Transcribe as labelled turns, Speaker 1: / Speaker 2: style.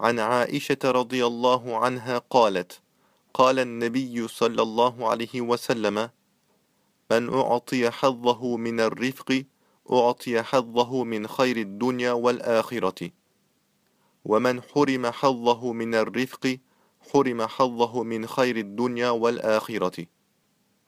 Speaker 1: عن عائشة رضي الله عنها قالت قال النبي صلى الله عليه وسلم من أعطي حظه من الرفق أعطي حظه من خير الدنيا والآخرة. ومن حرم حظه من الرفق حرم حظه من خير الدنيا والآخرة.